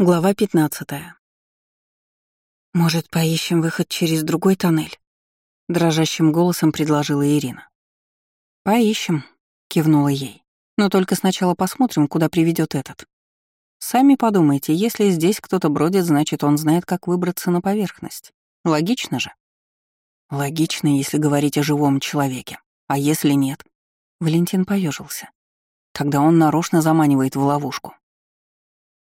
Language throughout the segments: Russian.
Глава 15. «Может, поищем выход через другой тоннель?» — дрожащим голосом предложила Ирина. «Поищем», — кивнула ей. «Но только сначала посмотрим, куда приведет этот. Сами подумайте, если здесь кто-то бродит, значит, он знает, как выбраться на поверхность. Логично же?» «Логично, если говорить о живом человеке. А если нет?» Валентин поежился. «Тогда он нарочно заманивает в ловушку.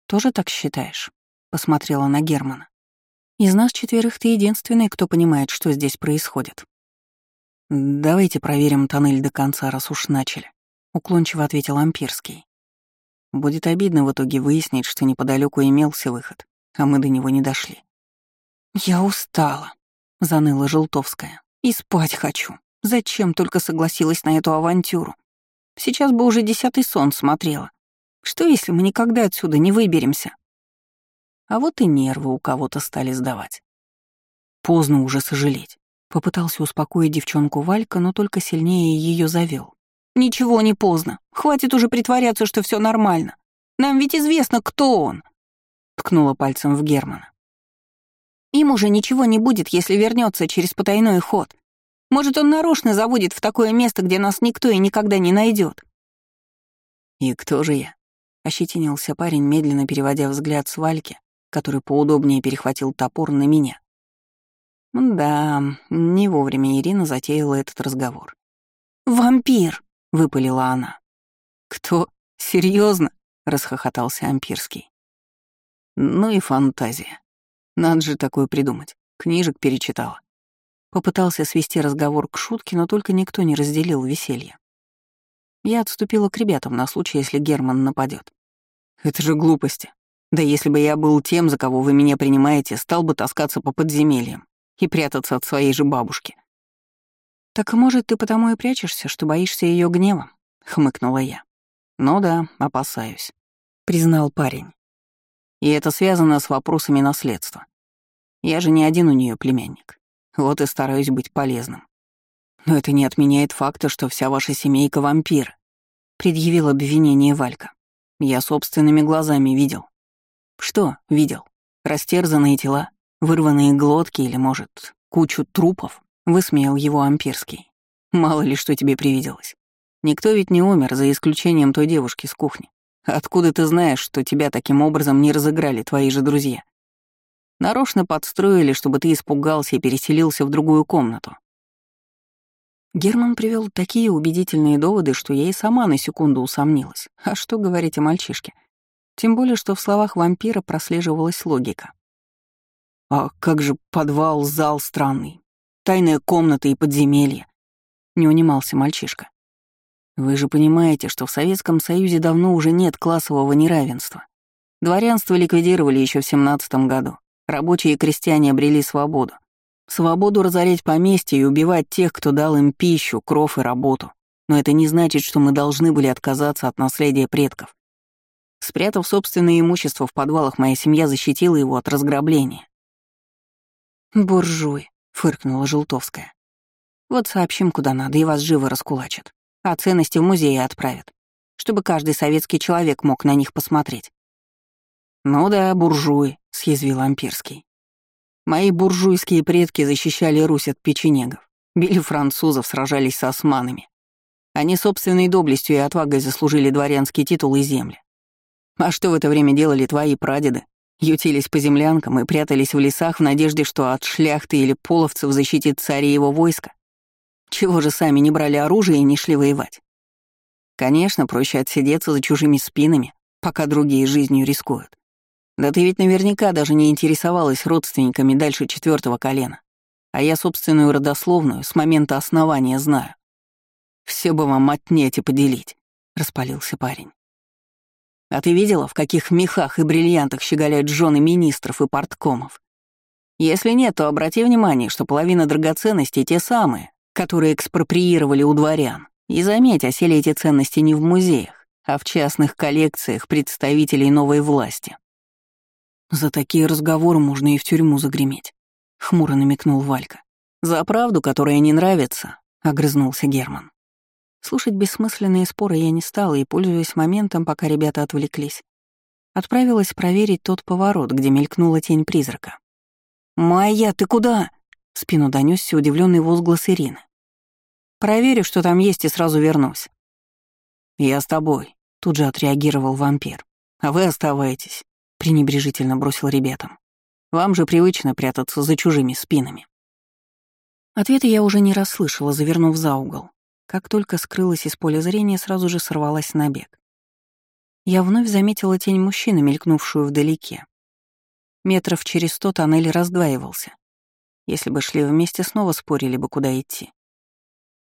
Тоже так считаешь?» — посмотрела на Германа. «Из нас четверых ты единственный, кто понимает, что здесь происходит». «Давайте проверим тоннель до конца, раз уж начали», — уклончиво ответил Ампирский. «Будет обидно в итоге выяснить, что неподалеку имелся выход, а мы до него не дошли». «Я устала», — заныла Желтовская. «И спать хочу. Зачем только согласилась на эту авантюру? Сейчас бы уже десятый сон смотрела. Что, если мы никогда отсюда не выберемся? А вот и нервы у кого-то стали сдавать. Поздно уже сожалеть. Попытался успокоить девчонку Валька, но только сильнее ее завел. «Ничего не поздно. Хватит уже притворяться, что все нормально. Нам ведь известно, кто он!» Ткнула пальцем в Германа. «Им уже ничего не будет, если вернется через потайной ход. Может, он нарочно заводит в такое место, где нас никто и никогда не найдет. «И кто же я?» Ощетинился парень, медленно переводя взгляд с Вальки, который поудобнее перехватил топор на меня. Да, не вовремя Ирина затеяла этот разговор. «Вампир!» — выпалила она. «Кто? Серьезно? расхохотался Ампирский. «Ну и фантазия. Надо же такое придумать. Книжек перечитала». Попытался свести разговор к шутке, но только никто не разделил веселье. Я отступила к ребятам на случай, если Герман нападет. Это же глупости. Да если бы я был тем, за кого вы меня принимаете, стал бы таскаться по подземельям и прятаться от своей же бабушки. «Так, может, ты потому и прячешься, что боишься ее гнева?» — хмыкнула я. «Ну да, опасаюсь», — признал парень. «И это связано с вопросами наследства. Я же не один у нее племянник. Вот и стараюсь быть полезным. Но это не отменяет факта, что вся ваша семейка — вампир», — предъявил обвинение Валька. Я собственными глазами видел. Что видел? Растерзанные тела, вырванные глотки или, может, кучу трупов? Высмеял его Ампирский. Мало ли что тебе привиделось. Никто ведь не умер, за исключением той девушки с кухни. Откуда ты знаешь, что тебя таким образом не разыграли твои же друзья? Нарочно подстроили, чтобы ты испугался и переселился в другую комнату. Герман привел такие убедительные доводы, что я и сама на секунду усомнилась. А что говорить о мальчишке? Тем более, что в словах вампира прослеживалась логика. «А как же подвал, зал странный, тайная комната и подземелье?» — не унимался мальчишка. «Вы же понимаете, что в Советском Союзе давно уже нет классового неравенства. Дворянство ликвидировали еще в семнадцатом году. Рабочие и крестьяне обрели свободу. Свободу разорять поместье и убивать тех, кто дал им пищу, кров и работу. Но это не значит, что мы должны были отказаться от наследия предков. Спрятав собственное имущество в подвалах, моя семья защитила его от разграбления. «Буржуй», — фыркнула Желтовская. «Вот сообщим, куда надо, и вас живо раскулачат. А ценности в музее отправят, чтобы каждый советский человек мог на них посмотреть». «Ну да, буржуи», — съязвил Ампирский. Мои буржуйские предки защищали Русь от печенегов, били французов, сражались с османами. Они собственной доблестью и отвагой заслужили дворянский титул и земли. А что в это время делали твои прадеды? Ютились по землянкам и прятались в лесах в надежде, что от шляхты или половцев защитит царь и его войско? Чего же сами не брали оружие и не шли воевать? Конечно, проще отсидеться за чужими спинами, пока другие жизнью рискуют. Да ты ведь наверняка даже не интересовалась родственниками дальше четвертого колена. А я собственную родословную с момента основания знаю. Все бы вам отнять и поделить, — распалился парень. А ты видела, в каких мехах и бриллиантах щеголяют жены министров и порткомов? Если нет, то обрати внимание, что половина драгоценностей те самые, которые экспроприировали у дворян. И заметь, осели эти ценности не в музеях, а в частных коллекциях представителей новой власти. «За такие разговоры можно и в тюрьму загреметь», — хмуро намекнул Валька. «За правду, которая не нравится», — огрызнулся Герман. Слушать бессмысленные споры я не стала и, пользуясь моментом, пока ребята отвлеклись, Отправилась проверить тот поворот, где мелькнула тень призрака. «Майя, ты куда?» — спину донесся удивленный возглас Ирины. «Проверю, что там есть, и сразу вернусь». «Я с тобой», — тут же отреагировал вампир. «А вы оставайтесь», — пренебрежительно бросил ребятам. «Вам же привычно прятаться за чужими спинами». Ответа я уже не расслышала, завернув за угол. Как только скрылась из поля зрения, сразу же сорвалась на бег. Я вновь заметила тень мужчины, мелькнувшую вдалеке. Метров через сто тоннель раздваивался. Если бы шли вместе, снова спорили бы, куда идти.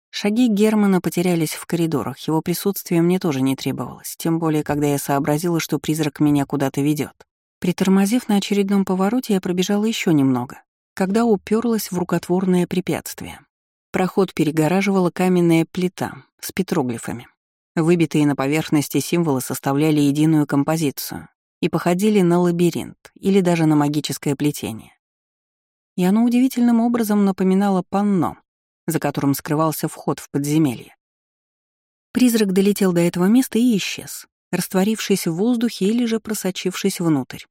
Шаги Германа потерялись в коридорах, его присутствие мне тоже не требовалось, тем более, когда я сообразила, что призрак меня куда-то ведет. Притормозив на очередном повороте, я пробежала еще немного, когда уперлась в рукотворное препятствие. Проход перегораживала каменная плита с петроглифами. Выбитые на поверхности символы составляли единую композицию и походили на лабиринт или даже на магическое плетение. И оно удивительным образом напоминало панно, за которым скрывался вход в подземелье. Призрак долетел до этого места и исчез, растворившись в воздухе или же просочившись внутрь.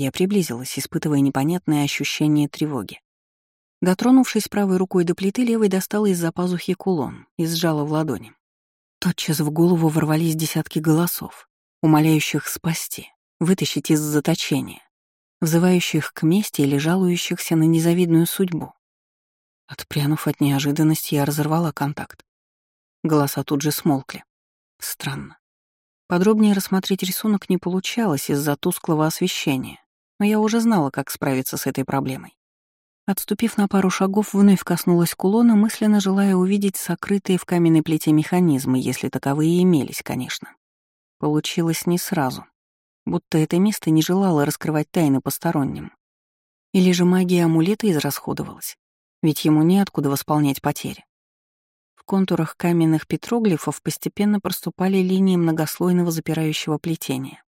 Я приблизилась, испытывая непонятное ощущение тревоги. Дотронувшись правой рукой до плиты, левой достала из-за пазухи кулон и сжала в ладони. Тотчас в голову ворвались десятки голосов, умоляющих спасти, вытащить из заточения, взывающих к мести или жалующихся на незавидную судьбу. Отпрянув от неожиданности, я разорвала контакт. Голоса тут же смолкли. Странно. Подробнее рассмотреть рисунок не получалось из-за тусклого освещения, но я уже знала, как справиться с этой проблемой. Отступив на пару шагов, вновь коснулась кулона, мысленно желая увидеть сокрытые в каменной плите механизмы, если таковые имелись, конечно. Получилось не сразу, будто это место не желало раскрывать тайны посторонним. Или же магия амулета израсходовалась, ведь ему неоткуда восполнять потери. В контурах каменных петроглифов постепенно проступали линии многослойного запирающего плетения.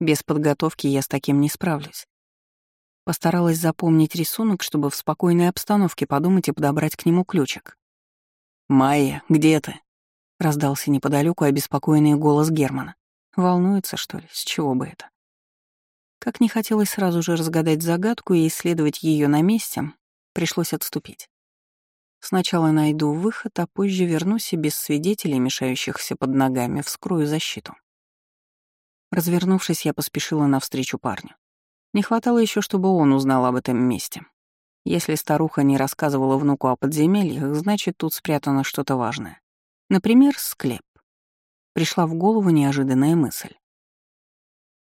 Без подготовки я с таким не справлюсь. Постаралась запомнить рисунок, чтобы в спокойной обстановке подумать и подобрать к нему ключик. «Майя, где ты?» — раздался неподалеку обеспокоенный голос Германа. Волнуется, что ли? С чего бы это? Как не хотелось сразу же разгадать загадку и исследовать ее на месте, пришлось отступить. Сначала найду выход, а позже вернусь и без свидетелей, мешающихся под ногами, вскрою защиту. Развернувшись, я поспешила навстречу парню. Не хватало еще, чтобы он узнал об этом месте. Если старуха не рассказывала внуку о подземельях, значит, тут спрятано что-то важное. Например, склеп. Пришла в голову неожиданная мысль.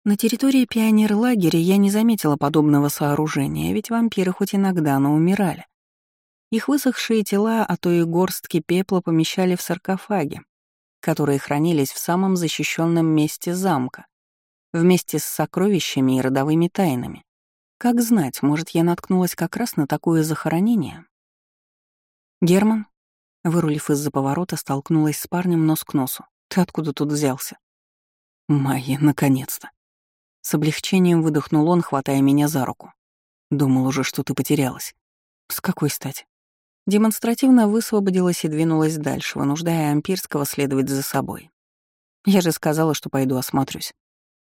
На территории пионер-лагеря я не заметила подобного сооружения, ведь вампиры хоть иногда, но умирали. Их высохшие тела, а то и горстки пепла помещали в саркофаги, которые хранились в самом защищенном месте замка, вместе с сокровищами и родовыми тайнами. Как знать, может, я наткнулась как раз на такое захоронение? Герман, вырулив из-за поворота, столкнулась с парнем нос к носу. Ты откуда тут взялся? Майя, наконец-то. С облегчением выдохнул он, хватая меня за руку. Думал уже, что ты потерялась. С какой стати? Демонстративно высвободилась и двинулась дальше, вынуждая Ампирского следовать за собой. Я же сказала, что пойду осмотрюсь.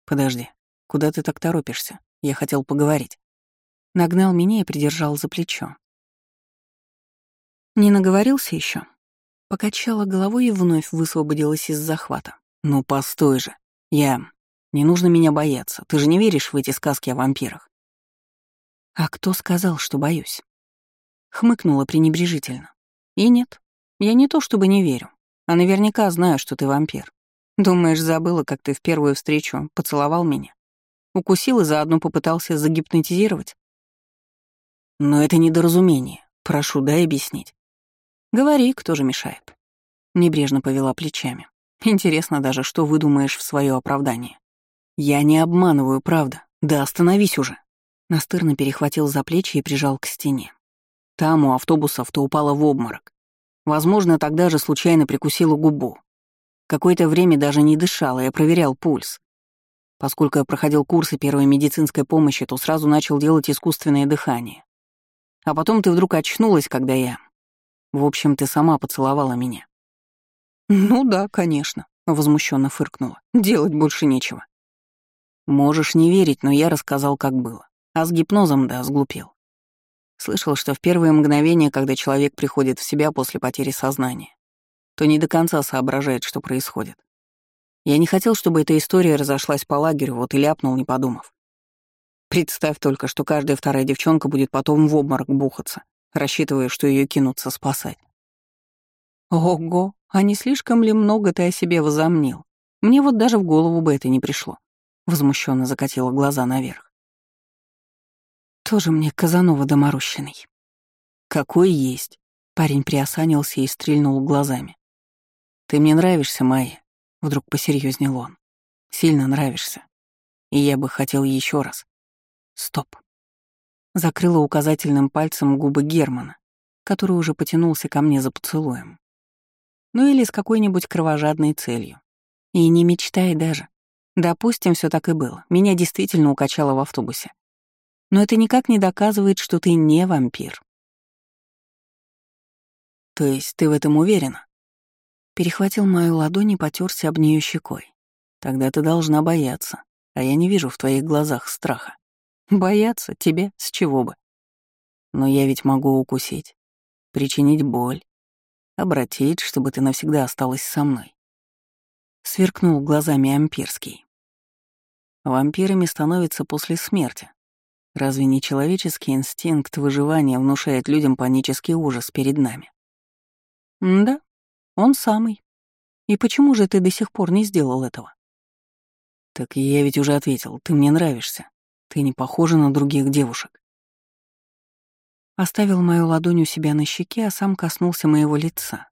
«Подожди, куда ты так торопишься? Я хотел поговорить». Нагнал меня и придержал за плечо. «Не наговорился еще? Покачала головой и вновь высвободилась из захвата. «Ну, постой же. Я... Не нужно меня бояться. Ты же не веришь в эти сказки о вампирах?» «А кто сказал, что боюсь?» Хмыкнула пренебрежительно. «И нет, я не то чтобы не верю, а наверняка знаю, что ты вампир. Думаешь, забыла, как ты в первую встречу поцеловал меня? Укусил и заодно попытался загипнотизировать? Но это недоразумение. Прошу, дай объяснить. Говори, кто же мешает. Небрежно повела плечами. Интересно даже, что выдумаешь в свое оправдание. Я не обманываю, правда. Да остановись уже. Настырно перехватил за плечи и прижал к стене. Там у автобусов то упала в обморок. Возможно, тогда же случайно прикусила губу. Какое-то время даже не дышала, я проверял пульс. Поскольку я проходил курсы первой медицинской помощи, то сразу начал делать искусственное дыхание. А потом ты вдруг очнулась, когда я... В общем, ты сама поцеловала меня. «Ну да, конечно», — возмущенно фыркнула. «Делать больше нечего». Можешь не верить, но я рассказал, как было. А с гипнозом, да, сглупел. Слышал, что в первые мгновения, когда человек приходит в себя после потери сознания, то не до конца соображает, что происходит. Я не хотел, чтобы эта история разошлась по лагерю, вот и ляпнул, не подумав. Представь только, что каждая вторая девчонка будет потом в обморок бухаться, рассчитывая, что ее кинутся спасать. Ого, а не слишком ли много ты о себе возомнил? Мне вот даже в голову бы это не пришло. Возмущенно закатила глаза наверх. Тоже мне Казанова доморощенный. Какой есть. Парень приосанился и стрельнул глазами. Ты мне нравишься, Майя. Вдруг посерьезнел он. Сильно нравишься. И я бы хотел еще раз. Стоп. Закрыла указательным пальцем губы Германа, который уже потянулся ко мне за поцелуем. Ну или с какой-нибудь кровожадной целью. И не мечтай даже. Допустим, все так и было. Меня действительно укачало в автобусе. Но это никак не доказывает, что ты не вампир. То есть ты в этом уверена? Перехватил мою ладонь и потерся об нее щекой. Тогда ты должна бояться, а я не вижу в твоих глазах страха. Бояться тебе с чего бы? Но я ведь могу укусить, причинить боль, обратить, чтобы ты навсегда осталась со мной. Сверкнул глазами Ампирский. Вампирами становятся после смерти. Разве не человеческий инстинкт выживания внушает людям панический ужас перед нами? да, он самый. И почему же ты до сих пор не сделал этого? Так я ведь уже ответил, ты мне нравишься. Ты не похожа на других девушек. Оставил мою ладонь у себя на щеке, а сам коснулся моего лица.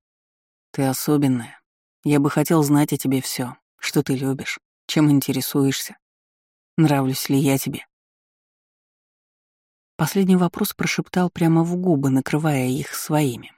Ты особенная. Я бы хотел знать о тебе все, что ты любишь, чем интересуешься. Нравлюсь ли я тебе? Последний вопрос прошептал прямо в губы, накрывая их своими.